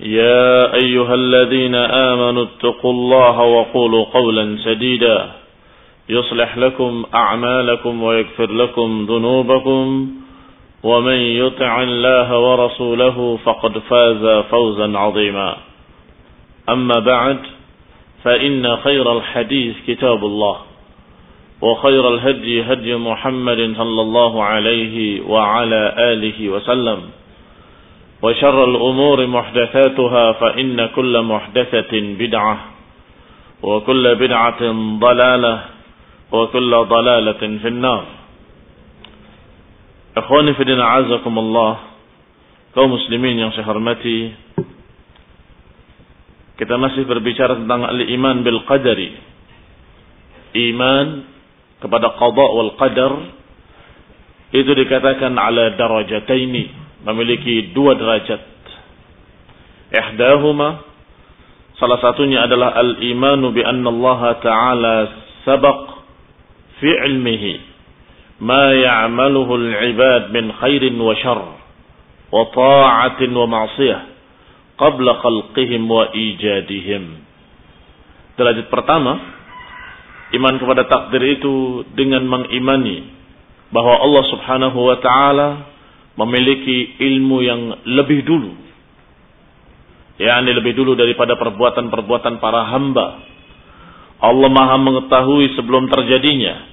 يا أيها الذين آمنوا اتقوا الله وقولوا قولا سديدا. يصلح لكم أعمالكم ويغفر لكم ذنوبكم. ومن يطع الله ورسوله فقد فاز فوزا عظيما. أما بعد فإن خير الحديث كتاب الله وخير الهدي هدي محمد صلى الله عليه وعلى آله وسلم. وشر الأمور محدثاتها فإن كل محدثة بدعة وكل بدعة ضلالة وكل ضلالة في النار Ikhwani fi din azakumullah kaum muslimin yang saya hormati kita masih berbicara tentang al-iman bil qadari iman kepada qada wal qadar itu dikatakan ala darajataini memiliki dua derajat. Ihdahuma salah satunya adalah al-imanu bi anna Allah taala sabaq fi ilmihi ma ya'maluhu al-ibad min khairin wa syarr wa ta'atin wa ma'siyah qabla khalqihim wa ijadihim. Derajat pertama, iman kepada takdir itu dengan mengimani bahwa Allah Subhanahu wa taala memiliki ilmu yang lebih dulu. yakni lebih dulu daripada perbuatan-perbuatan para hamba. Allah maha mengetahui sebelum terjadinya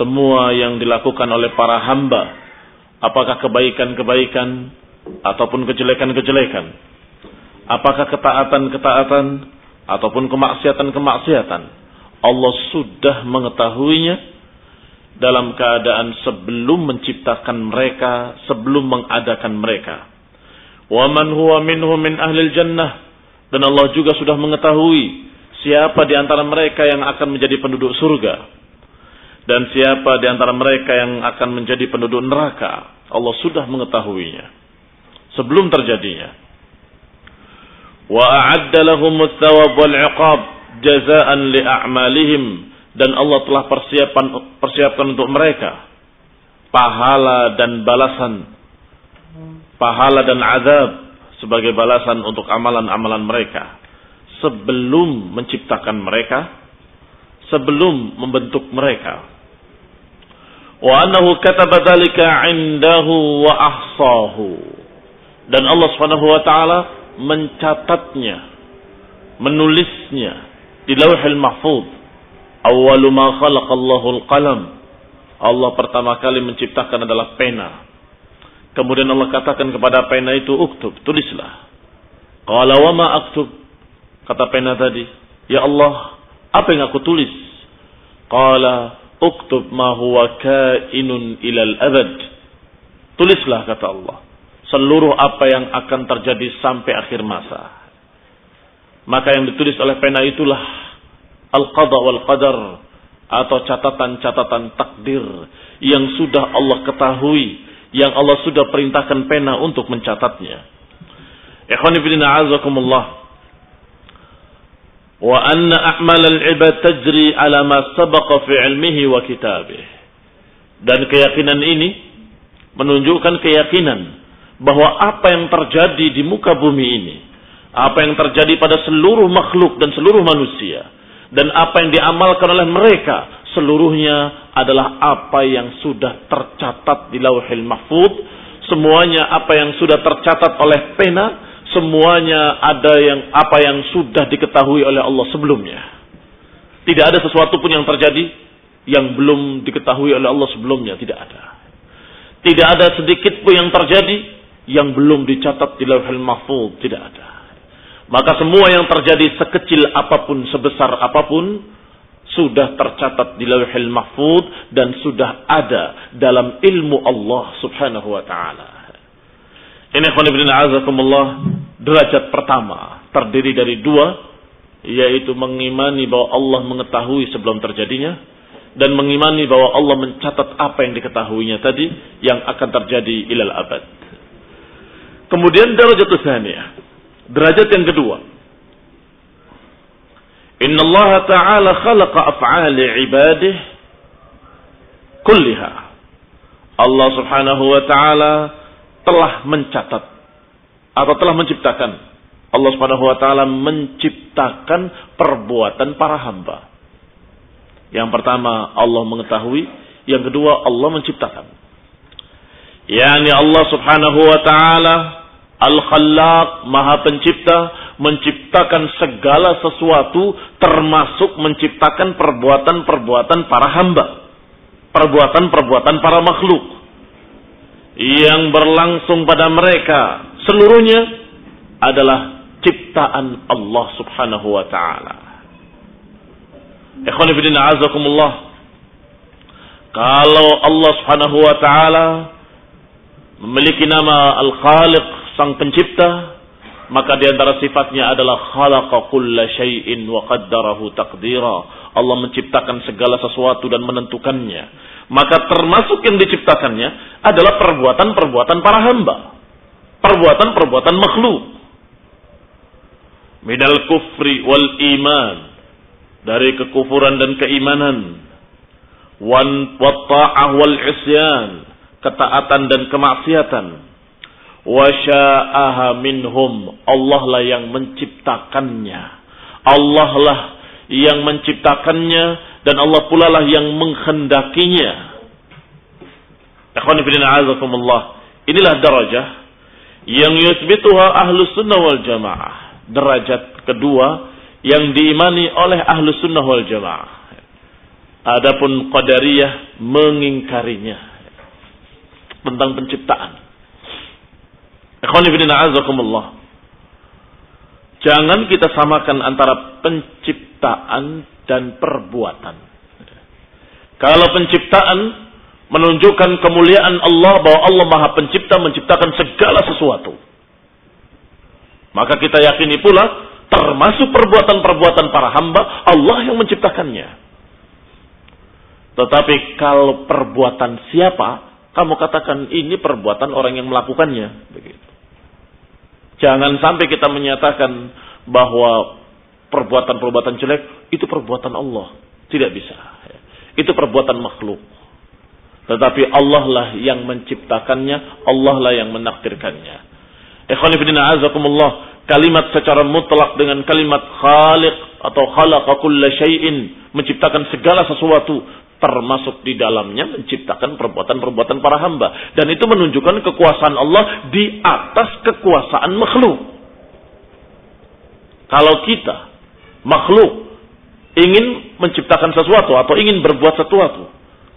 semua yang dilakukan oleh para hamba, apakah kebaikan-kebaikan ataupun kejelekan-kejelekan, apakah ketaatan-ketaatan ataupun kemaksiatan-kemaksiatan, Allah sudah mengetahuinya dalam keadaan sebelum menciptakan mereka, sebelum mengadakan mereka. Wa man huwa minhum min ahlil jannah dan Allah juga sudah mengetahui siapa di antara mereka yang akan menjadi penduduk surga dan siapa di antara mereka yang akan menjadi penduduk neraka. Allah sudah mengetahuinya sebelum terjadinya. Wa a'adda lahum wal 'iqab jazaan li a'malihim dan Allah telah persiapan persiapkan untuk mereka. Pahala dan balasan. Pahala dan azab sebagai balasan untuk amalan-amalan mereka. Sebelum menciptakan mereka sebelum membentuk mereka. Wa annahu kataba dzalika 'indahu wa ahsahu. Dan Allah Subhanahu wa taala mencatatnya menulisnya di Lauhul Mahfuz awwalu ma al-qalam Allah pertama kali menciptakan adalah pena kemudian Allah katakan kepada pena itu uktub tulislah qala wa ma aktub kata pena tadi ya Allah apa yang aku tulis qala uktub ma huwa kainun ilal abad. Tulislah kata Allah. Seluruh apa yang akan terjadi sampai akhir masa. Maka yang ditulis oleh pena itulah al-qada wal qadar atau catatan-catatan takdir yang sudah Allah ketahui, yang Allah sudah perintahkan pena untuk mencatatnya. Ikhwani fillah azakumullah wa anna a'mal al-ibad tajri ala ma sabaqa fi ilmihi wa kitabih Dan keyakinan ini menunjukkan keyakinan bahwa apa yang terjadi di muka bumi ini, apa yang terjadi pada seluruh makhluk dan seluruh manusia, dan apa yang diamalkan oleh mereka, seluruhnya adalah apa yang sudah tercatat di lauhil mahfud, semuanya apa yang sudah tercatat oleh pena, semuanya ada yang apa yang sudah diketahui oleh Allah sebelumnya. Tidak ada sesuatu pun yang terjadi yang belum diketahui oleh Allah sebelumnya tidak ada. Tidak ada sedikit pun yang terjadi yang belum dicatat di Lauhul Mahfuz, tidak ada. Maka semua yang terjadi sekecil apa pun, sebesar apa pun sudah tercatat di Lauhul Mahfuz dan sudah ada dalam ilmu Allah Subhanahu wa taala. Ini khonibrin azakumullah derajat pertama terdiri dari dua yaitu mengimani bahwa Allah mengetahui sebelum terjadinya dan mengimani bahwa Allah mencatat apa yang diketahuinya tadi yang akan terjadi ilal abad. Kemudian derajat tsaniyah. Derajat yang kedua. Inna Allah Ta'ala khalaqa af'ali ibadih kulliha. Allah Subhanahu wa taala telah mencatat atau telah menciptakan Allah Subhanahu wa taala menciptakan perbuatan para hamba yang pertama Allah mengetahui, yang kedua Allah menciptakan. Yani Allah Subhanahu wa taala Al-Khallaq, Maha Pencipta, menciptakan segala sesuatu termasuk menciptakan perbuatan-perbuatan para hamba. Perbuatan-perbuatan para makhluk yang berlangsung pada mereka seluruhnya adalah ciptaan Allah Subhanahu wa taala. Ikhwan fillah azakumullah. Kalau Allah Subhanahu wa taala memiliki nama Al-Khaliq, Sang Pencipta, maka di antara sifatnya adalah khalaqa kulla syai'in wa qaddarahu taqdira. Allah menciptakan segala sesuatu dan menentukannya. Maka termasuk yang diciptakannya adalah perbuatan-perbuatan para hamba. Perbuatan-perbuatan makhluk. Minal kufri wal iman dari kekufuran dan keimanan wan watta'ah wal isyan ketaatan dan kemaksiatan wa sya'aha minhum. Allah lah yang menciptakannya. Allah lah yang menciptakannya dan Allah pula lah yang menghendakinya. Inilah darajah yang yusbituha ahlus sunnah wal jamaah. Derajat kedua yang diimani oleh ahlu sunnah wal jamaah. Adapun qadariyah mengingkarinya tentang penciptaan. Jangan kita samakan antara penciptaan dan perbuatan. Kalau penciptaan menunjukkan kemuliaan Allah bahwa Allah Maha Pencipta menciptakan segala sesuatu. Maka kita yakini pula termasuk perbuatan-perbuatan para hamba, Allah yang menciptakannya. Tetapi kalau perbuatan siapa, kamu katakan ini perbuatan orang yang melakukannya. Begitu. Jangan sampai kita menyatakan bahwa perbuatan-perbuatan jelek itu perbuatan Allah. Tidak bisa. Itu perbuatan makhluk. Tetapi Allah lah yang menciptakannya, Allah lah yang menakdirkannya. Ikhwanifidina azakumullah kalimat secara mutlak dengan kalimat khaliq atau khalaqa kulla syai'in menciptakan segala sesuatu termasuk di dalamnya menciptakan perbuatan-perbuatan para hamba dan itu menunjukkan kekuasaan Allah di atas kekuasaan makhluk. Kalau kita makhluk ingin menciptakan sesuatu atau ingin berbuat sesuatu,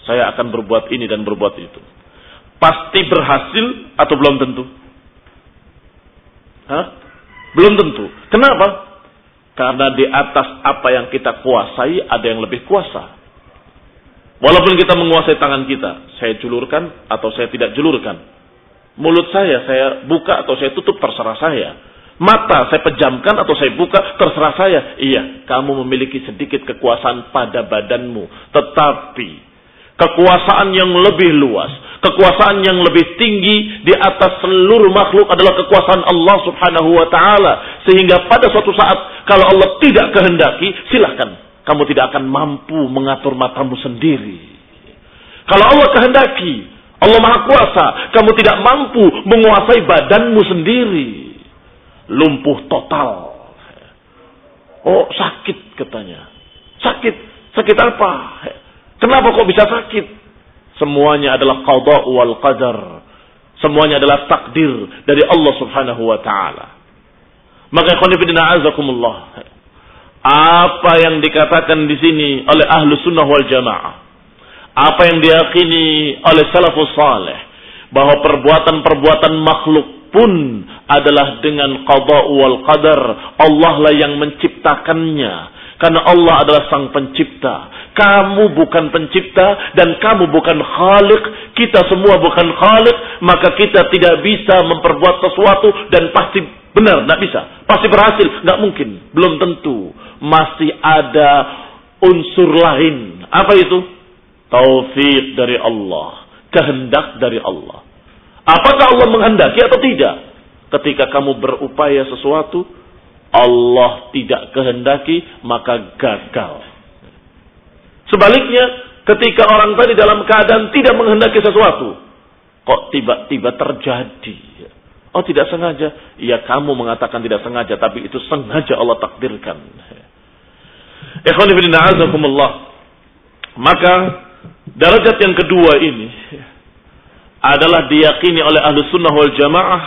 saya akan berbuat ini dan berbuat itu. Pasti berhasil atau belum tentu? Hah? Belum tentu. Kenapa? Karena di atas apa yang kita kuasai ada yang lebih kuasa. Walaupun kita menguasai tangan kita, saya julurkan atau saya tidak julurkan. Mulut saya saya buka atau saya tutup terserah saya. Mata saya pejamkan atau saya buka terserah saya. Iya, kamu memiliki sedikit kekuasaan pada badanmu. Tetapi kekuasaan yang lebih luas, kekuasaan yang lebih tinggi di atas seluruh makhluk adalah kekuasaan Allah Subhanahu wa taala sehingga pada suatu saat kalau Allah tidak kehendaki silahkan kamu tidak akan mampu mengatur matamu sendiri Kalau Allah kehendaki, Allah Maha Kuasa, kamu tidak mampu menguasai badanmu sendiri. Lumpuh total. Oh, sakit katanya. Sakit. Sakit apa? Kenapa kok bisa sakit? Semuanya adalah qada wal qadar. Semuanya adalah takdir dari Allah Subhanahu wa taala. Maka khonifidina azakumullah. Apa yang dikatakan di sini oleh ahlu sunnah wal jamaah. Apa yang diyakini oleh salafus saleh. Bahwa perbuatan-perbuatan makhluk pun adalah dengan qada wal qadar. Allah lah yang menciptakannya. Karena Allah adalah sang pencipta. Kamu bukan pencipta dan kamu bukan khalik. Kita semua bukan khalik. Maka kita tidak bisa memperbuat sesuatu dan pasti benar. Tidak bisa. Pasti berhasil. Tidak mungkin. Belum tentu. Masih ada unsur lain. Apa itu? Taufik dari Allah. Kehendak dari Allah. Apakah Allah menghendaki atau tidak? Ketika kamu berupaya sesuatu, Allah tidak kehendaki, maka gagal. Sebaliknya, ketika orang tadi dalam keadaan tidak menghendaki sesuatu, kok tiba-tiba terjadi. Oh tidak sengaja. Ya kamu mengatakan tidak sengaja, tapi itu sengaja Allah takdirkan. Maka derajat yang kedua ini adalah diyakini oleh ahlu sunnah wal jamaah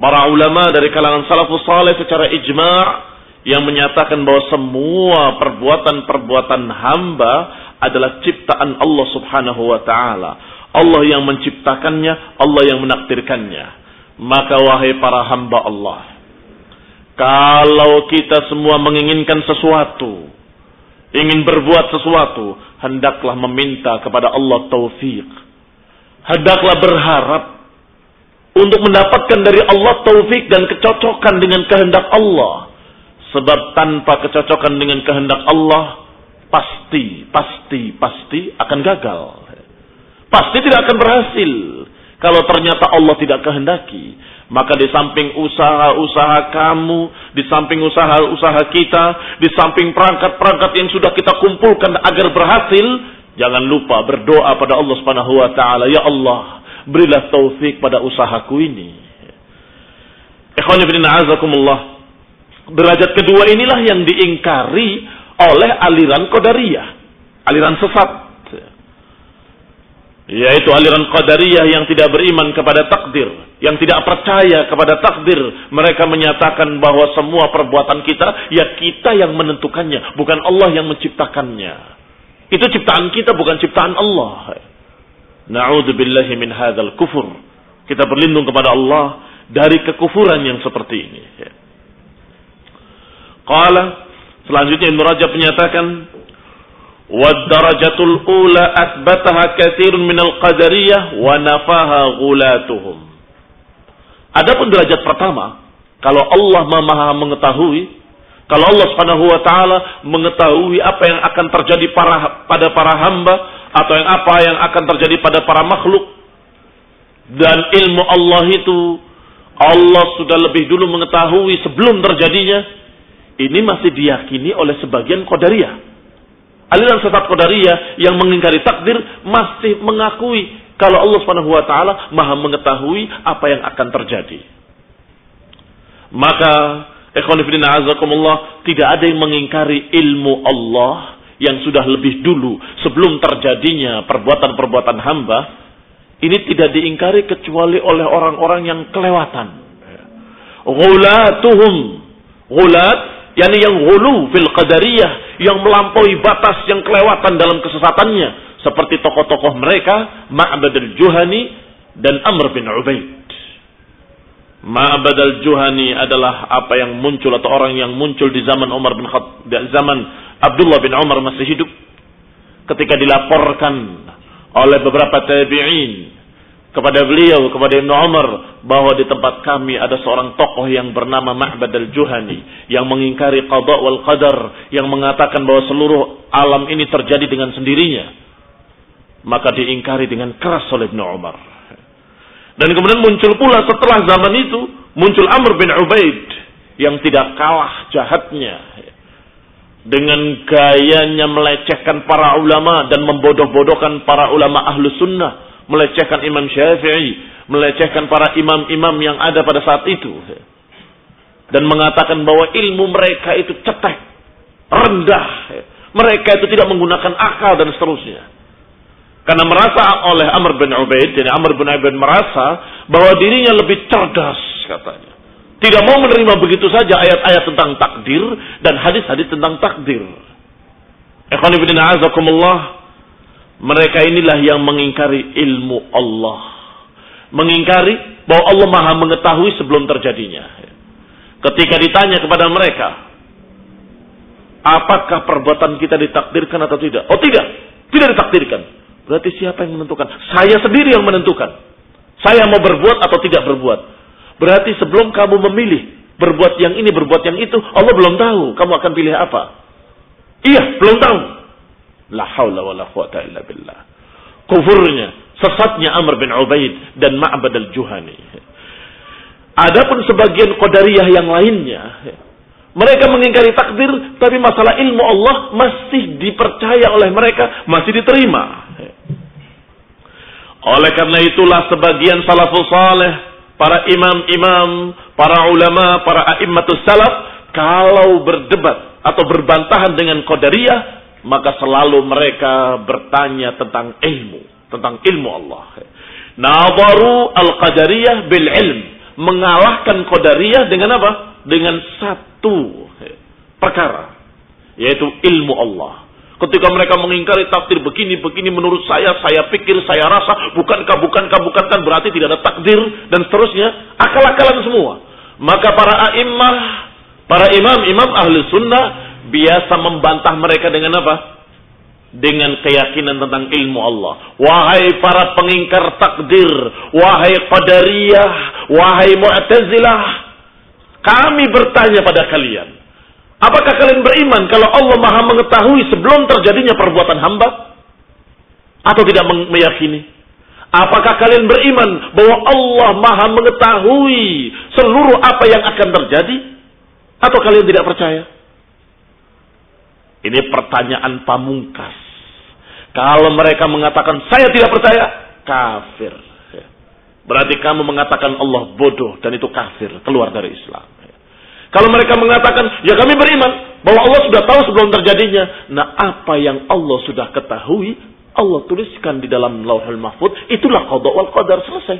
para ulama dari kalangan salafus saleh secara ijma' yang menyatakan bahwa semua perbuatan-perbuatan hamba adalah ciptaan Allah Subhanahu wa taala. Allah yang menciptakannya, Allah yang menakdirkannya. Maka wahai para hamba Allah, kalau kita semua menginginkan sesuatu, ingin berbuat sesuatu, hendaklah meminta kepada Allah taufik. Hendaklah berharap untuk mendapatkan dari Allah taufik dan kecocokan dengan kehendak Allah. Sebab tanpa kecocokan dengan kehendak Allah, pasti, pasti, pasti akan gagal. Pasti tidak akan berhasil. Kalau ternyata Allah tidak kehendaki. Maka di samping usaha-usaha kamu, di samping usaha-usaha kita, di samping perangkat-perangkat yang sudah kita kumpulkan agar berhasil, jangan lupa berdoa pada Allah Subhanahu wa taala, ya Allah, berilah taufik pada usahaku ini. Ikhwan ibn. Derajat kedua inilah yang diingkari oleh aliran Qadariyah. Aliran sesat. Yaitu aliran Qadariyah yang tidak beriman kepada takdir. Yang tidak percaya kepada takdir. Mereka menyatakan bahwa semua perbuatan kita, ya kita yang menentukannya. Bukan Allah yang menciptakannya. Itu ciptaan kita, bukan ciptaan Allah. Na'udzubillahi min hadzal kufur. Kita berlindung kepada Allah dari kekufuran yang seperti ini. Qala selanjutnya Ibnu Rajab menyatakan ula asbataha katsirun minal qadariyah wa nafaha ghulatuhum. Adapun derajat pertama, kalau Allah Maha mengetahui, kalau Allah Subhanahu wa taala mengetahui apa yang akan terjadi para, pada para hamba atau yang apa yang akan terjadi pada para makhluk dan ilmu Allah itu Allah sudah lebih dulu mengetahui sebelum terjadinya ini masih diyakini oleh sebagian Qadariyah. Aliran sesat Qadariyah yang mengingkari takdir masih mengakui kalau Allah Subhanahu wa taala Maha mengetahui apa yang akan terjadi. Maka ikhwan azakumullah tidak ada yang mengingkari ilmu Allah yang sudah lebih dulu sebelum terjadinya perbuatan-perbuatan hamba ini tidak diingkari kecuali oleh orang-orang yang kelewatan. Ghulatuhum. Ghulat yakni yang hulu fil qadariyah, yang melampaui batas, yang kelewatan dalam kesesatannya, seperti tokoh-tokoh mereka, Ma'bad al-Juhani dan Amr bin Ubaid. Ma'bad al-Juhani adalah apa yang muncul atau orang yang muncul di zaman Umar bin Khattab, zaman Abdullah bin Umar masih hidup ketika dilaporkan oleh beberapa tabi'in kepada beliau, kepada Ibnu Umar bahwa di tempat kami ada seorang tokoh yang bernama Ma'bad al-Juhani yang mengingkari qada wal qadar, yang mengatakan bahwa seluruh alam ini terjadi dengan sendirinya. Maka diingkari dengan keras oleh Ibnu Umar. Dan kemudian muncul pula setelah zaman itu muncul Amr bin Ubaid yang tidak kalah jahatnya. dengan gayanya melecehkan para ulama dan membodoh-bodohkan para ulama ahlu sunnah, melecehkan Imam Syafi'i, melecehkan para imam-imam yang ada pada saat itu. Dan mengatakan bahwa ilmu mereka itu cetek, rendah. Mereka itu tidak menggunakan akal dan seterusnya. Karena merasa oleh Amr bin Ubaid, jadi Amr bin Ubaid merasa bahwa dirinya lebih cerdas katanya. Tidak mau menerima begitu saja ayat-ayat tentang takdir dan hadis-hadis tentang takdir. azakumullah. Mereka inilah yang mengingkari ilmu Allah. Mengingkari bahwa Allah maha mengetahui sebelum terjadinya. Ketika ditanya kepada mereka, apakah perbuatan kita ditakdirkan atau tidak? Oh tidak, tidak ditakdirkan. Berarti siapa yang menentukan? Saya sendiri yang menentukan. Saya mau berbuat atau tidak berbuat. Berarti sebelum kamu memilih berbuat yang ini, berbuat yang itu, Allah belum tahu kamu akan pilih apa. Iya, belum tahu. La haula wa la quwata illa billah. Kufurnya, sesatnya Amr bin Ubaid dan Ma'bad al-Juhani. Adapun sebagian qadariyah yang lainnya, mereka mengingkari takdir, tapi masalah ilmu Allah masih dipercaya oleh mereka, masih diterima. Oleh karena itulah sebagian salafus saleh para imam-imam, para ulama, para a'immatus salaf kalau berdebat atau berbantahan dengan qadariyah maka selalu mereka bertanya tentang ilmu, tentang ilmu Allah. Nawaru al-qadariyah bil ilm, mengalahkan qadariyah dengan apa? Dengan satu perkara, yaitu ilmu Allah. Ketika mereka mengingkari takdir begini, begini menurut saya, saya pikir, saya rasa, bukankah, bukankah, bukankah, berarti tidak ada takdir, dan seterusnya, akal-akalan semua. Maka para a'immah, para imam-imam ahli sunnah, biasa membantah mereka dengan apa? Dengan keyakinan tentang ilmu Allah. Wahai para pengingkar takdir, wahai qadariyah, wahai mu'tazilah, kami bertanya pada kalian, Apakah kalian beriman kalau Allah maha mengetahui sebelum terjadinya perbuatan hamba? Atau tidak meyakini? Apakah kalian beriman bahwa Allah maha mengetahui seluruh apa yang akan terjadi? Atau kalian tidak percaya? Ini pertanyaan pamungkas. Kalau mereka mengatakan saya tidak percaya, kafir. Berarti kamu mengatakan Allah bodoh dan itu kafir, keluar dari Islam. Kalau mereka mengatakan, ya kami beriman bahwa Allah sudah tahu sebelum terjadinya. Nah, apa yang Allah sudah ketahui, Allah tuliskan di dalam Lauhul Mahfud, itulah qada wal qadar selesai.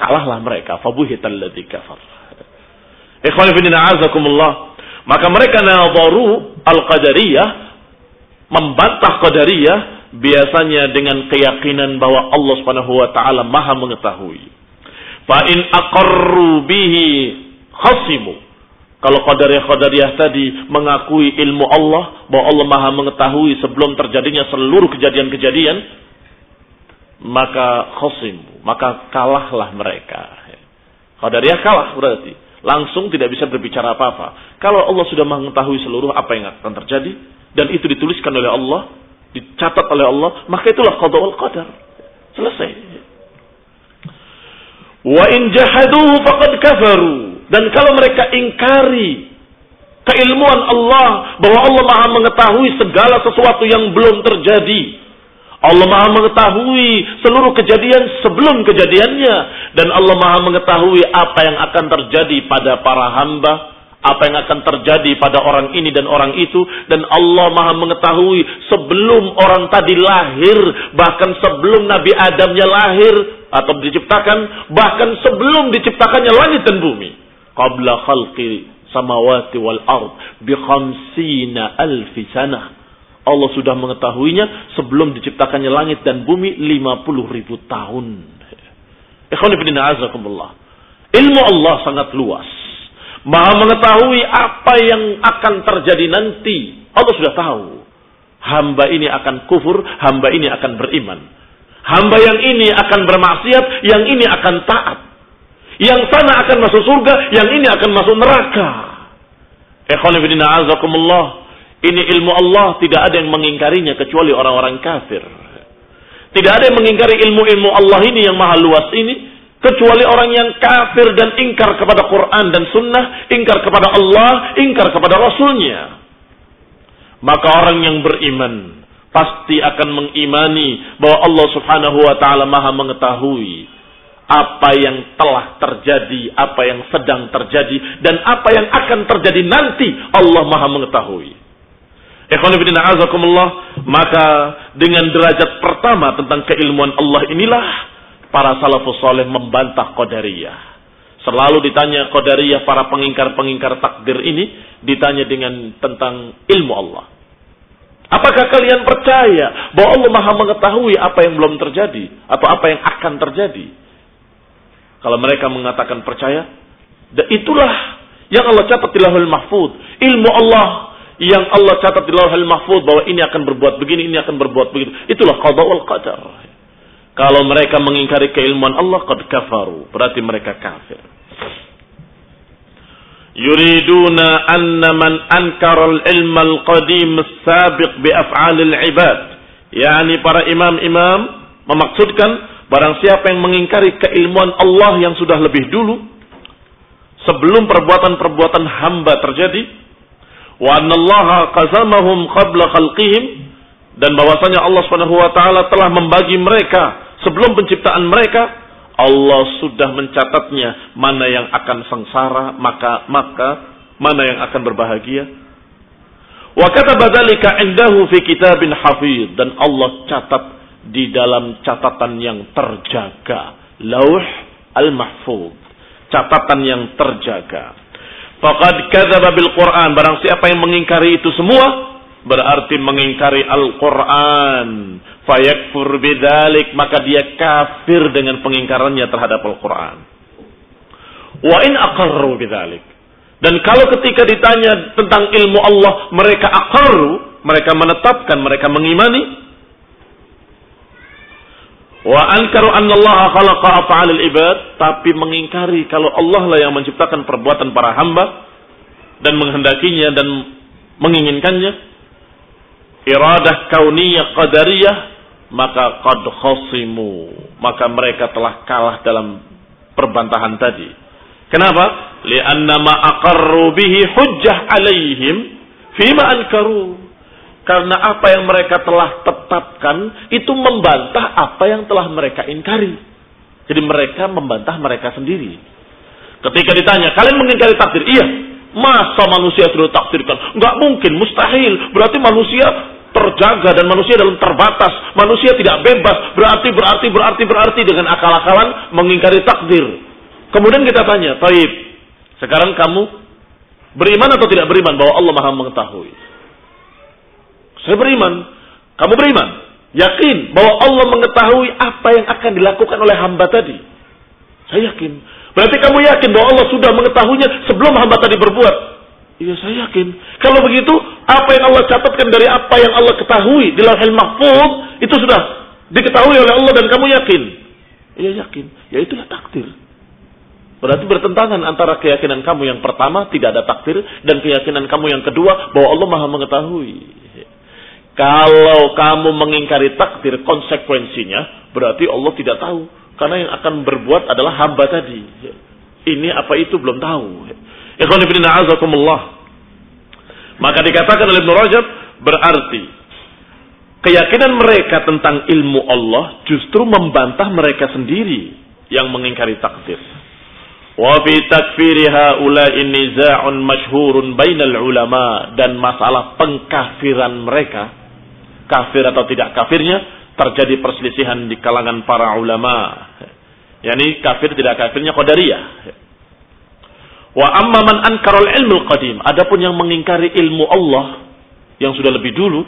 Kalahlah mereka, fabuhital ladzi kafar. Ikhwan azakumullah. Maka mereka nadharu al-qadariyah membantah qadariyah biasanya dengan keyakinan bahwa Allah Subhanahu wa taala Maha mengetahui. Fa in aqarru bihi khasimu. Kalau qadariyah qadariyah tadi mengakui ilmu Allah bahwa Allah Maha mengetahui sebelum terjadinya seluruh kejadian-kejadian, maka khasimu, maka kalahlah mereka. Qadariyah kalah berarti. Langsung tidak bisa berbicara apa-apa. Kalau Allah sudah mengetahui seluruh apa yang akan terjadi dan itu dituliskan oleh Allah, dicatat oleh Allah, maka itulah qada wal qadar. Selesai. Wa in jahadu faqad kafaru. Dan kalau mereka ingkari keilmuan Allah bahwa Allah Maha mengetahui segala sesuatu yang belum terjadi. Allah Maha mengetahui seluruh kejadian sebelum kejadiannya. Dan Allah Maha mengetahui apa yang akan terjadi pada para hamba, apa yang akan terjadi pada orang ini dan orang itu. Dan Allah Maha mengetahui sebelum orang tadi lahir, bahkan sebelum Nabi Adamnya lahir atau diciptakan, bahkan sebelum diciptakannya langit dan bumi. Qabla khalqi samawati wal ard bi khamsina alfi sanah. Allah sudah mengetahuinya sebelum diciptakannya langit dan bumi 50 ribu tahun. Ikhwan azakumullah. Ilmu Allah sangat luas. Maha mengetahui apa yang akan terjadi nanti. Allah sudah tahu. Hamba ini akan kufur, hamba ini akan beriman. Hamba yang ini akan bermaksiat, yang ini akan taat. Yang sana akan masuk surga, yang ini akan masuk neraka. Ini ilmu Allah tidak ada yang mengingkarinya kecuali orang-orang kafir. Tidak ada yang mengingkari ilmu-ilmu Allah ini yang maha luas ini kecuali orang yang kafir dan ingkar kepada Quran dan Sunnah, ingkar kepada Allah, ingkar kepada Rasulnya. Maka orang yang beriman pasti akan mengimani bahwa Allah Subhanahu wa taala Maha mengetahui apa yang telah terjadi, apa yang sedang terjadi dan apa yang akan terjadi nanti Allah Maha mengetahui. Azakumullah, maka dengan derajat pertama tentang keilmuan Allah inilah para salafus soleh membantah qadariyah. Selalu ditanya qadariyah para pengingkar-pengingkar takdir ini ditanya dengan tentang ilmu Allah. Apakah kalian percaya bahwa Allah Maha mengetahui apa yang belum terjadi atau apa yang akan terjadi? Kalau mereka mengatakan percaya, itulah yang Allah catat di Lauhul Mahfud. Ilmu Allah yang Allah catat di Lauhul Mahfud bahwa ini akan berbuat begini, ini akan berbuat begitu. Itulah qada wal qadar. Kalau mereka mengingkari keilmuan Allah, qad kafaru. Berarti mereka kafir yuriduna anna man ankara al-ilm al-qadim as-sabiq bi af'al al-ibad yakni para imam-imam memaksudkan barang siapa yang mengingkari keilmuan Allah yang sudah lebih dulu sebelum perbuatan-perbuatan hamba terjadi wa annallaha qazamahum qabla khalqihim dan bahwasanya Allah Subhanahu wa taala telah membagi mereka sebelum penciptaan mereka Allah sudah mencatatnya mana yang akan sengsara, maka maka mana yang akan berbahagia. Wa kataba dzalika indahu fi kitabin hafiz dan Allah catat di dalam catatan yang terjaga, Lauh al-Mahfuz. Catatan yang terjaga. Faqad kadzaba bil Qur'an, barang siapa yang mengingkari itu semua berarti mengingkari Al-Qur'an fayakfur bidzalik maka dia kafir dengan pengingkarannya terhadap Al-Qur'an. Wa in aqarru bidzalik. Dan kalau ketika ditanya tentang ilmu Allah, mereka aqarru, mereka menetapkan, mereka mengimani. Wa ankaru anna Allah khalaqa af'alil ibad, tapi mengingkari kalau Allah lah yang menciptakan perbuatan para hamba dan menghendakinya dan menginginkannya. Iradah kauniyah qadariyah maka qad khasimu. Maka mereka telah kalah dalam perbantahan tadi. Kenapa? Li'anna ma aqarru bihi hujjah alaihim fima ankaru karena apa yang mereka telah tetapkan itu membantah apa yang telah mereka ingkari jadi mereka membantah mereka sendiri ketika ditanya kalian mengingkari takdir iya masa manusia sudah takdirkan nggak mungkin mustahil berarti manusia terjaga dan manusia dalam terbatas. Manusia tidak bebas. Berarti, berarti, berarti, berarti dengan akal-akalan mengingkari takdir. Kemudian kita tanya, Taib, sekarang kamu beriman atau tidak beriman bahwa Allah maha mengetahui? Saya beriman. Kamu beriman. Yakin bahwa Allah mengetahui apa yang akan dilakukan oleh hamba tadi. Saya yakin. Berarti kamu yakin bahwa Allah sudah mengetahuinya sebelum hamba tadi berbuat. Iya saya yakin. Kalau begitu, apa yang Allah catatkan dari apa yang Allah ketahui di lauhil mahfuz itu sudah diketahui oleh Allah dan kamu yakin. Iya yakin. Ya itulah takdir. Berarti bertentangan antara keyakinan kamu yang pertama tidak ada takdir dan keyakinan kamu yang kedua bahwa Allah Maha mengetahui. Kalau kamu mengingkari takdir konsekuensinya berarti Allah tidak tahu karena yang akan berbuat adalah hamba tadi. Ini apa itu belum tahu. Ikhwan ibn. Maka dikatakan oleh Ibn Rajab berarti keyakinan mereka tentang ilmu Allah justru membantah mereka sendiri yang mengingkari takdir. Wa fi takfiri haula'i niza'un masyhurun bainal ulama dan masalah pengkafiran mereka kafir atau tidak kafirnya terjadi perselisihan di kalangan para ulama. Yani kafir tidak kafirnya qadariyah. Wa amma man ankaral ilmu qadim. Adapun yang mengingkari ilmu Allah yang sudah lebih dulu.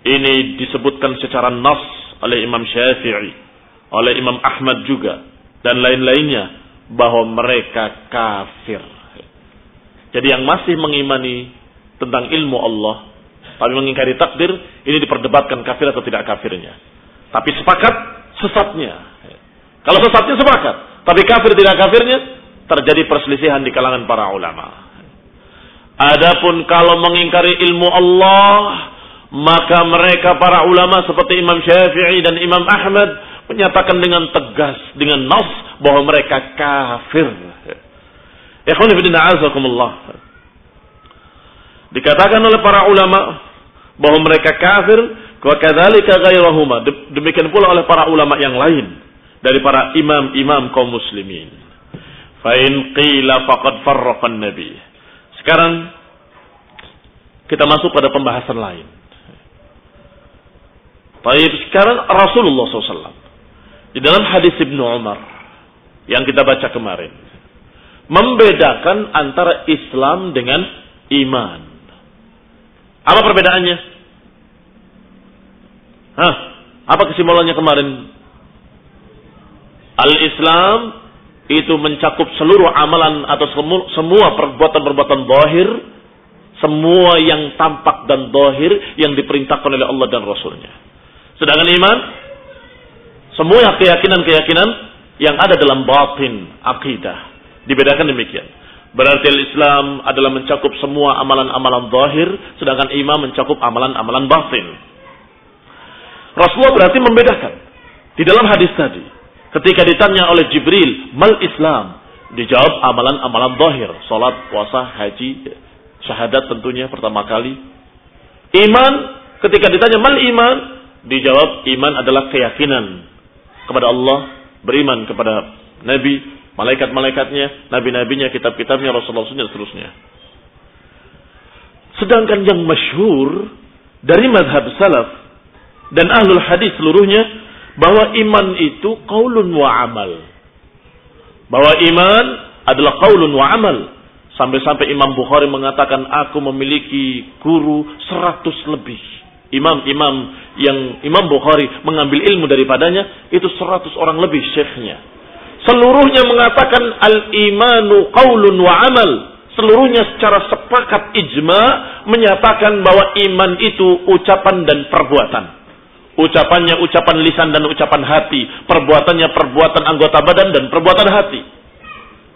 Ini disebutkan secara nas oleh Imam Syafi'i. Oleh Imam Ahmad juga. Dan lain-lainnya. Bahwa mereka kafir. Jadi yang masih mengimani tentang ilmu Allah. Tapi mengingkari takdir. Ini diperdebatkan kafir atau tidak kafirnya. Tapi sepakat sesatnya. Kalau sesatnya sepakat. Tapi kafir tidak kafirnya terjadi perselisihan di kalangan para ulama. Adapun kalau mengingkari ilmu Allah, Maka mereka para ulama seperti Imam Syafi'i dan Imam Ahmad menyatakan dengan tegas, dengan nas bahwa mereka kafir. Ikhwan fillah Dikatakan oleh para ulama bahwa mereka kafir, wa ghairahuma. Demikian pula oleh para ulama yang lain dari para imam-imam kaum muslimin. Fa in qila faqad farraqa nabi Sekarang kita masuk pada pembahasan lain. Baik, sekarang Rasulullah SAW di dalam hadis Ibnu Umar yang kita baca kemarin membedakan antara Islam dengan iman. Apa perbedaannya? Hah? Apa kesimpulannya kemarin? Al-Islam itu mencakup seluruh amalan atau semua perbuatan-perbuatan zahir, semua yang tampak dan zahir yang diperintahkan oleh Allah dan Rasulnya. Sedangkan iman, semua keyakinan-keyakinan yang ada dalam batin, akidah. Dibedakan demikian. Berarti Islam adalah mencakup semua amalan-amalan zahir, sedangkan iman mencakup amalan-amalan batin. Rasulullah berarti membedakan. Di dalam hadis tadi, ketika ditanya oleh Jibril, mal Islam? Dijawab amalan-amalan zahir, salat, puasa, haji, syahadat tentunya pertama kali. Iman, ketika ditanya mal iman, Dijawab iman adalah keyakinan kepada Allah, beriman kepada Nabi, malaikat-malaikatnya, nabi-nabinya, kitab-kitabnya, Rasulullah dan seterusnya. Sedangkan yang masyhur dari madhab salaf dan ahlul hadis seluruhnya bahwa iman itu qaulun wa amal. Bahwa iman adalah qaulun wa amal. Sampai-sampai Imam Bukhari mengatakan aku memiliki guru seratus lebih imam-imam yang Imam Bukhari mengambil ilmu daripadanya itu seratus orang lebih syekhnya. Seluruhnya mengatakan al-imanu qaulun wa amal. Seluruhnya secara sepakat ijma menyatakan bahwa iman itu ucapan dan perbuatan. Ucapannya ucapan lisan dan ucapan hati, perbuatannya perbuatan anggota badan dan perbuatan hati.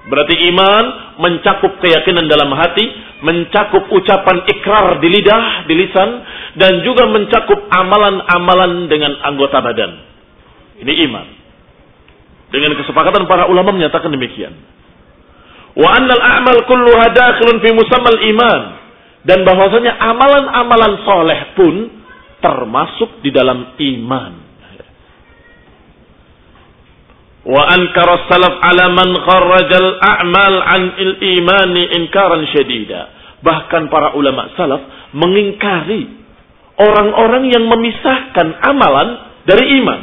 Berarti iman mencakup keyakinan dalam hati, mencakup ucapan ikrar di lidah, di lisan, dan juga mencakup amalan-amalan dengan anggota badan. Ini iman. Dengan kesepakatan para ulama menyatakan demikian. Wa annal a'mal kulluha dakhilun fi musammal iman. Dan bahwasanya amalan-amalan soleh pun termasuk di dalam iman. Wa ankara salaf ala man kharrajal a'mal an il imani inkaran syadida. Bahkan para ulama salaf mengingkari orang-orang yang memisahkan amalan dari iman.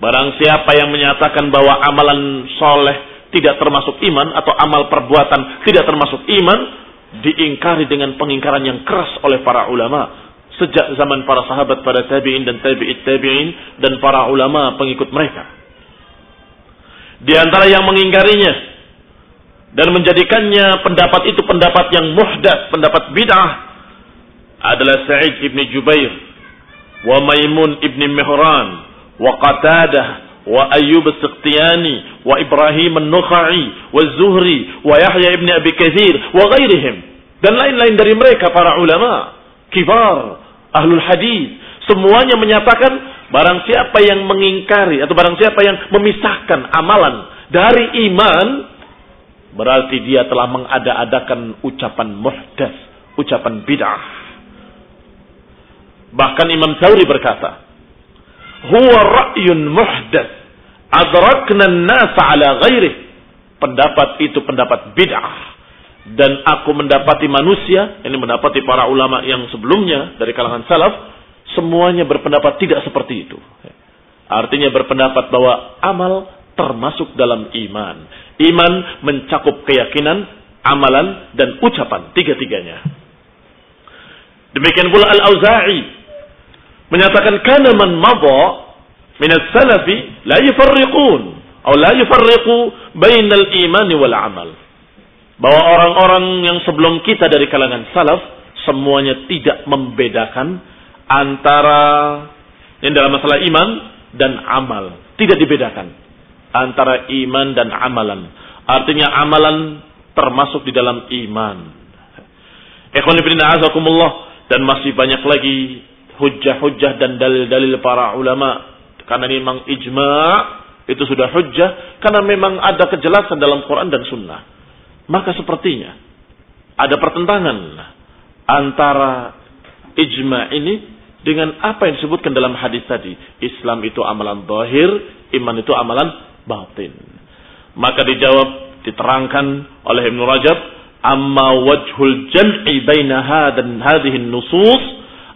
Barang siapa yang menyatakan bahwa amalan soleh tidak termasuk iman atau amal perbuatan tidak termasuk iman, diingkari dengan pengingkaran yang keras oleh para ulama sejak zaman para sahabat pada tabi'in dan tabi'it tabi'in dan para ulama pengikut mereka. Di antara yang mengingkarinya dan menjadikannya pendapat itu pendapat yang muhdas, pendapat bid'ah adalah Sa'id ibn Jubair wa Maimun ibn Mihran wa Qatadah wa Ayyub as-Siqtiyani wa Ibrahim an-Nukhai wa Zuhri wa Yahya ibn Abi Kathir wa ghairihim dan lain-lain dari mereka para ulama kibar ahlul hadis semuanya menyatakan Barang siapa yang mengingkari atau barang siapa yang memisahkan amalan dari iman, berarti dia telah mengada-adakan ucapan muhdas, ucapan bid'ah. Bahkan Imam Thawri berkata, "Huwa ra'yun muhdas, adrakna an-nasa ala ghairih." Pendapat itu pendapat bid'ah dan aku mendapati manusia, ini mendapati para ulama yang sebelumnya dari kalangan salaf semuanya berpendapat tidak seperti itu. Artinya berpendapat bahwa amal termasuk dalam iman. Iman mencakup keyakinan, amalan, dan ucapan. Tiga-tiganya. Demikian pula Al-Auza'i menyatakan kana man madha min salafi la yufarriqun atau la yufarriqu bainal iman wal amal. Bahwa orang-orang yang sebelum kita dari kalangan salaf semuanya tidak membedakan antara yang dalam masalah iman dan amal. Tidak dibedakan antara iman dan amalan. Artinya amalan termasuk di dalam iman. Ikhwan ibn azakumullah, Dan masih banyak lagi hujah-hujah dan dalil-dalil para ulama. Karena memang ijma' itu sudah hujah. Karena memang ada kejelasan dalam Quran dan Sunnah. Maka sepertinya ada pertentangan antara ijma' ini dengan apa yang disebutkan dalam hadis tadi. Islam itu amalan zahir, iman itu amalan batin. Maka dijawab, diterangkan oleh Ibn Rajab, amma wajhul jam'i baina dan hadhihi nusus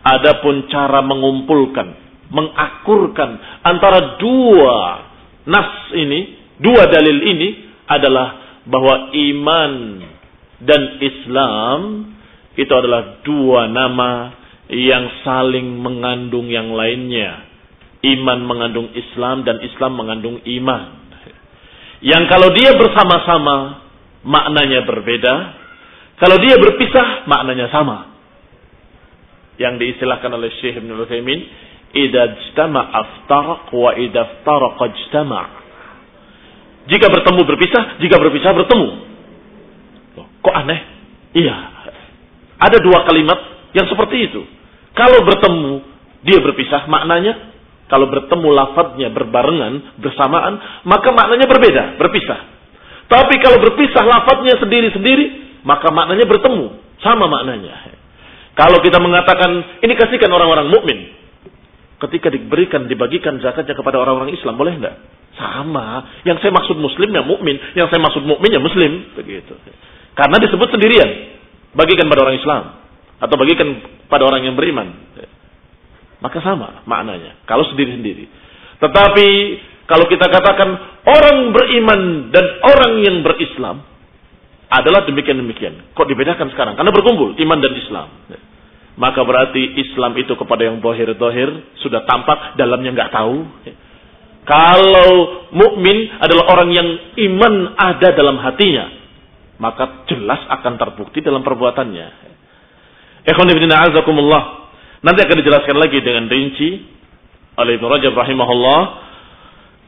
adapun cara mengumpulkan mengakurkan antara dua nas ini dua dalil ini adalah bahwa iman dan Islam itu adalah dua nama yang saling mengandung yang lainnya iman mengandung Islam dan Islam mengandung iman yang kalau dia bersama-sama maknanya berbeda. Kalau dia berpisah, maknanya sama. Yang diistilahkan oleh Syekh Ibn Uthaymin, Ida jtama aftarak wa ida aftarak jtama. Jika bertemu berpisah, jika berpisah bertemu. kok aneh? Iya. Ada dua kalimat yang seperti itu. Kalau bertemu, dia berpisah, maknanya kalau bertemu lafadznya berbarengan, bersamaan, maka maknanya berbeda, berpisah. Tapi kalau berpisah lafadznya sendiri-sendiri, maka maknanya bertemu. Sama maknanya. Kalau kita mengatakan, ini kasihkan orang-orang mukmin. Ketika diberikan, dibagikan zakatnya kepada orang-orang Islam, boleh enggak? Sama. Yang saya maksud muslim ya mukmin, yang saya maksud mukmin ya muslim, begitu. Karena disebut sendirian. Bagikan pada orang Islam atau bagikan pada orang yang beriman. Maka sama maknanya. Kalau sendiri-sendiri. Tetapi kalau kita katakan orang beriman dan orang yang berislam adalah demikian-demikian. Kok dibedakan sekarang? Karena berkumpul iman dan Islam. Maka berarti Islam itu kepada yang dohir-dohir sudah tampak, dalamnya nggak tahu. Kalau mukmin adalah orang yang iman ada dalam hatinya, maka jelas akan terbukti dalam perbuatannya. Nanti akan dijelaskan lagi dengan rinci oleh Ibnu Rajab rahimahullah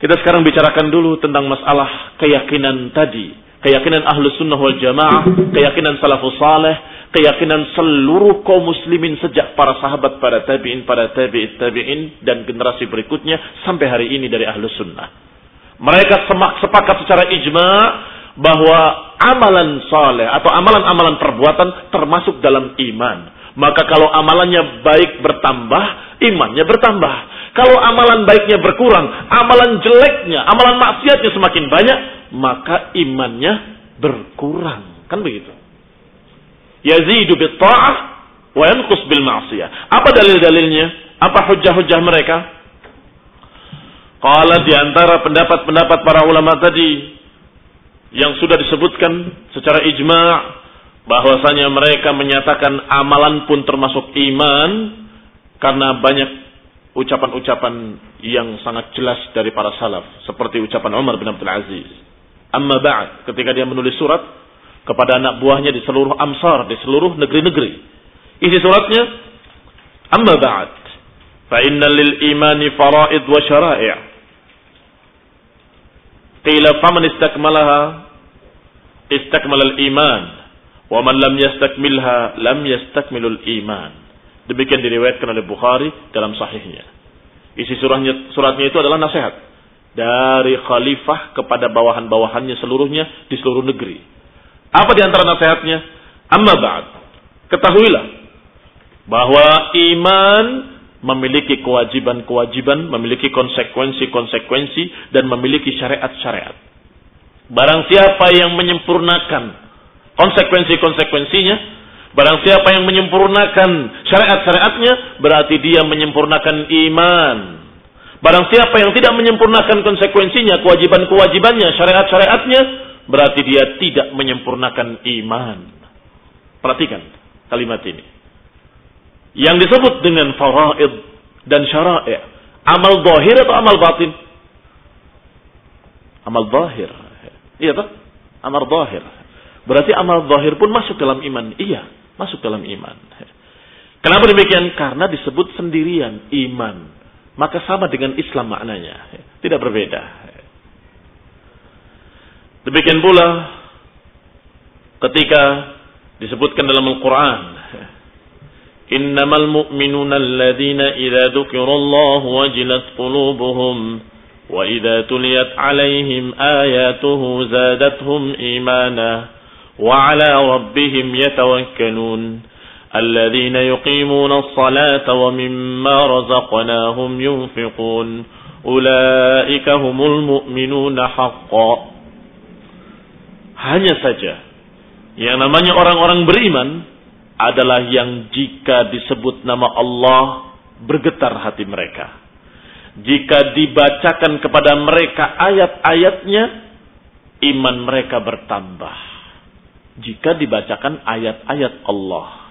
kita sekarang bicarakan dulu tentang masalah keyakinan tadi. Keyakinan ahlu sunnah wal jamaah, keyakinan salafus saleh, keyakinan seluruh kaum muslimin sejak para sahabat, para tabi'in, para tabi'it tabi'in, dan generasi berikutnya sampai hari ini dari ahlu sunnah. Mereka semak, sepakat secara ijma bahwa amalan saleh atau amalan-amalan perbuatan termasuk dalam iman. Maka kalau amalannya baik bertambah, imannya bertambah. Kalau amalan baiknya berkurang, amalan jeleknya, amalan maksiatnya semakin banyak, maka imannya berkurang. Kan begitu. Yazidu bil ta'ah wa yanqus bil ma'siyah. Apa dalil-dalilnya? Apa hujah-hujah mereka? Qala di antara pendapat-pendapat para ulama tadi yang sudah disebutkan secara ijma' bahwasanya mereka menyatakan amalan pun termasuk iman karena banyak ucapan-ucapan yang sangat jelas dari para salaf seperti ucapan Umar bin Abdul Aziz. Amma ba'd ketika dia menulis surat kepada anak buahnya di seluruh Amsar, di seluruh negeri-negeri. Isi suratnya Amma ba'd fa inna lil imani faraid wa syara'i'. Qila faman istakmalaha istakmala al-iman wa man lam yastakmilha lam yastakmilul iman. Demikian diriwayatkan oleh Bukhari dalam sahihnya. Isi suratnya, suratnya itu adalah nasihat dari khalifah kepada bawahan-bawahannya seluruhnya di seluruh negeri. Apa di antara nasihatnya? Amma ba'd. Ketahuilah bahwa iman memiliki kewajiban-kewajiban, memiliki konsekuensi-konsekuensi dan memiliki syariat-syariat. Barang siapa yang menyempurnakan konsekuensi-konsekuensinya, Barang siapa yang menyempurnakan syariat-syariatnya, berarti dia menyempurnakan iman. Barang siapa yang tidak menyempurnakan konsekuensinya, kewajiban-kewajibannya, syariat-syariatnya, berarti dia tidak menyempurnakan iman. Perhatikan kalimat ini. Yang disebut dengan faraid dan syara'i. Amal zahir atau amal batin? Amal zahir. Iya tak? Amal zahir. Berarti amal zahir pun masuk dalam iman. Iya masuk dalam iman. Kenapa demikian? Karena disebut sendirian iman. Maka sama dengan Islam maknanya. Tidak berbeda. Demikian pula ketika disebutkan dalam Al-Quran. إنما المؤمنون الذين إذا ذكر الله وجلت قلوبهم وإذا تليت عليهم آياته زادتهم إيمانا وعلى ربهم يتوكلون الذين يقيمون الصلاة ومما رزقناهم ينفقون أولئك هم المؤمنون حقا hanya saja yang namanya orang-orang beriman adalah yang jika disebut nama Allah bergetar hati mereka. Jika dibacakan kepada mereka ayat-ayatnya, iman mereka bertambah. Jika dibacakan ayat-ayat Allah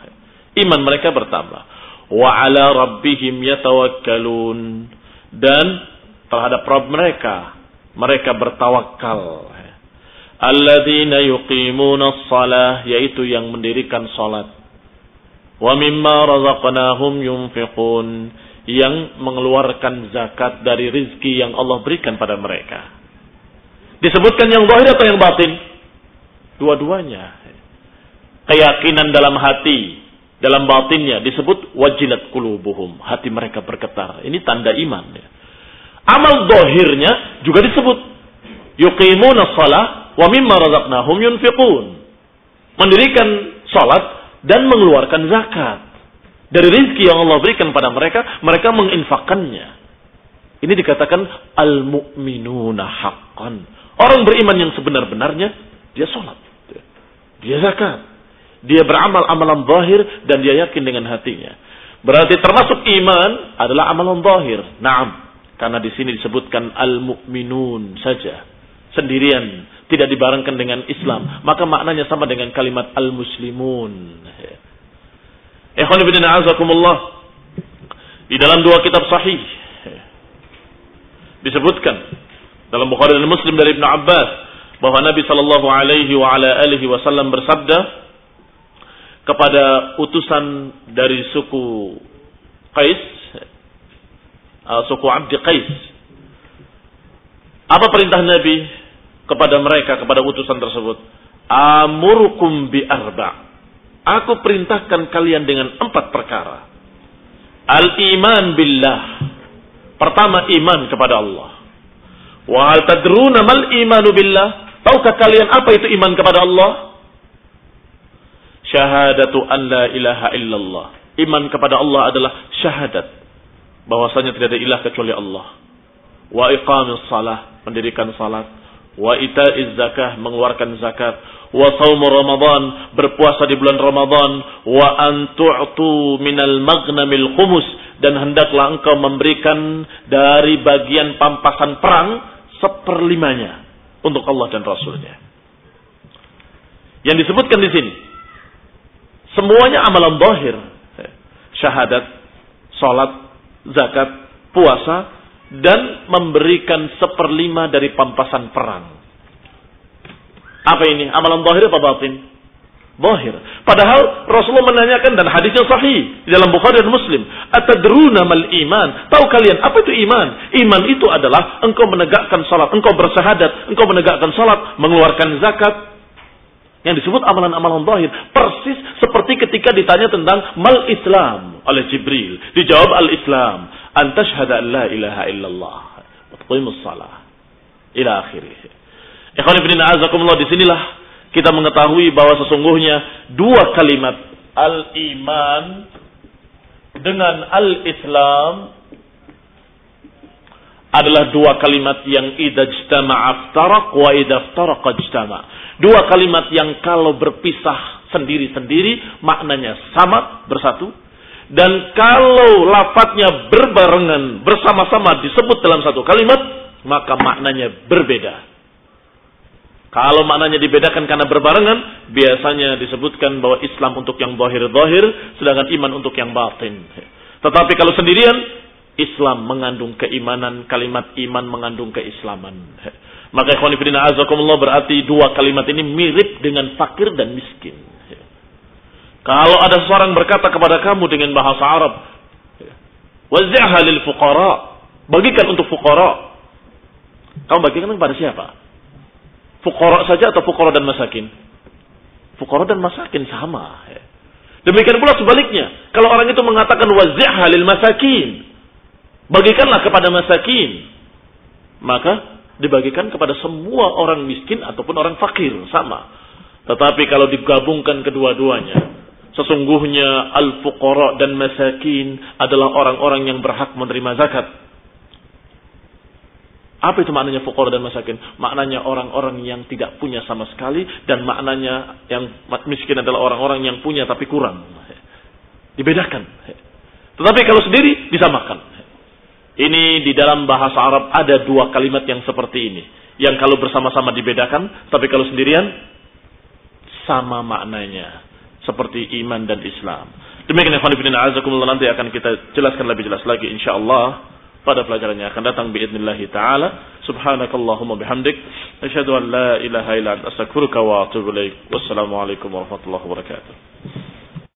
iman mereka bertambah. Wa ala rabbihim yatawakkalun dan terhadap Rabb mereka mereka bertawakal. Alladzina yuqimuna shalah yaitu yang mendirikan salat. Wa mimma razaqnahum yunfiqun yang mengeluarkan zakat dari rizki yang Allah berikan pada mereka. Disebutkan yang zahir atau yang batin? Dua-duanya. Keyakinan dalam hati dalam batinnya disebut wajilat kulubuhum. Hati mereka bergetar. Ini tanda iman. Ya. Amal dohirnya juga disebut. Yuqimuna salah wa mimma razaqnahum yunfiqun. Mendirikan salat dan mengeluarkan zakat. Dari rizki yang Allah berikan pada mereka, mereka menginfakkannya. Ini dikatakan al-mu'minuna haqqan. Orang beriman yang sebenar-benarnya, dia salat. Dia zakat. Dia beramal amalan zahir dan dia yakin dengan hatinya. Berarti termasuk iman adalah amalan zahir. Naam. Karena di sini disebutkan al-mu'minun saja. Sendirian. Tidak dibarengkan dengan Islam. Maka maknanya sama dengan kalimat al-muslimun. Ikhwan ibn a'azakumullah. Di dalam dua kitab sahih. Disebutkan. Dalam Bukhari dan Muslim dari Ibn Abbas. Bahwa Nabi Sallallahu Alaihi wa ala alihi Wasallam bersabda kepada utusan dari suku Qais, uh, suku Abdi Qais. Apa perintah Nabi kepada mereka, kepada utusan tersebut? Amurkum bi arba. Aku perintahkan kalian dengan empat perkara. Al-iman billah. Pertama iman kepada Allah. Wa hal tadruna mal imanu billah? Tahukah kalian apa itu iman kepada Allah? syahadatu an la ilaha illallah. Iman kepada Allah adalah syahadat bahwasanya tidak ada ilah kecuali Allah. Wa iqamis salah, mendirikan salat. Wa ita'iz zakah, mengeluarkan zakat. Wa saum Ramadan, berpuasa di bulan Ramadan. Wa an tu'tu minal maghnamil khumus dan hendaklah engkau memberikan dari bagian pampasan perang seperlimanya untuk Allah dan Rasulnya. Yang disebutkan di sini Semuanya amalan zahir. Syahadat, salat, zakat, puasa, dan memberikan seperlima dari pampasan perang. Apa ini? Amalan zahir apa batin? Zahir. Padahal Rasulullah menanyakan dan hadisnya sahih di dalam Bukhari dan Muslim. Atadruna mal iman. Tahu kalian apa itu iman? Iman itu adalah engkau menegakkan salat, engkau bersyahadat, engkau menegakkan salat, mengeluarkan zakat, yang disebut amalan-amalan zahir persis seperti ketika ditanya tentang mal Islam oleh Jibril dijawab al Islam antashhadu an la ilaha illallah wa tuqimus salah ila akhirih ikhwan ibn azakumullah di sinilah kita mengetahui bahwa sesungguhnya dua kalimat al iman dengan al Islam adalah dua kalimat yang idza ijtama'a wa idza iftaraqa Dua kalimat yang kalau berpisah sendiri-sendiri maknanya sama bersatu dan kalau lafadznya berbarengan bersama-sama disebut dalam satu kalimat maka maknanya berbeda. Kalau maknanya dibedakan karena berbarengan, biasanya disebutkan bahwa Islam untuk yang zahir-zahir, sedangkan iman untuk yang batin. Tetapi kalau sendirian, Islam mengandung keimanan, kalimat iman mengandung keislaman. Maka ikhwan azakumullah berarti dua kalimat ini mirip dengan fakir dan miskin. Kalau ada seorang berkata kepada kamu dengan bahasa Arab, wazi'ha lil fuqara, bagikan untuk fuqara. Kamu bagikan kepada siapa? Fuqara saja atau fuqara dan masakin? Fuqara dan masakin sama. Demikian pula sebaliknya. Kalau orang itu mengatakan wazi'ha lil masakin. Bagikanlah kepada masakin. Maka dibagikan kepada semua orang miskin ataupun orang fakir. Sama. Tetapi kalau digabungkan kedua-duanya. Sesungguhnya al-fuqara dan masakin adalah orang-orang yang berhak menerima zakat. Apa itu maknanya fuqara dan masakin? Maknanya orang-orang yang tidak punya sama sekali dan maknanya yang miskin adalah orang-orang yang punya tapi kurang. Dibedakan. Tetapi kalau sendiri disamakan. Ini di dalam bahasa Arab ada dua kalimat yang seperti ini. Yang kalau bersama-sama dibedakan, tapi kalau sendirian sama maknanya. Seperti iman dan Islam. Demikian yang azakumullah nanti akan kita jelaskan lebih jelas lagi insyaallah pada pelajaran yang akan datang biidznillah taala. Subhanakallahumma bihamdik asyhadu an la ilaha illa anta wa atubu ilaik. Wassalamu alaikum warahmatullahi wabarakatuh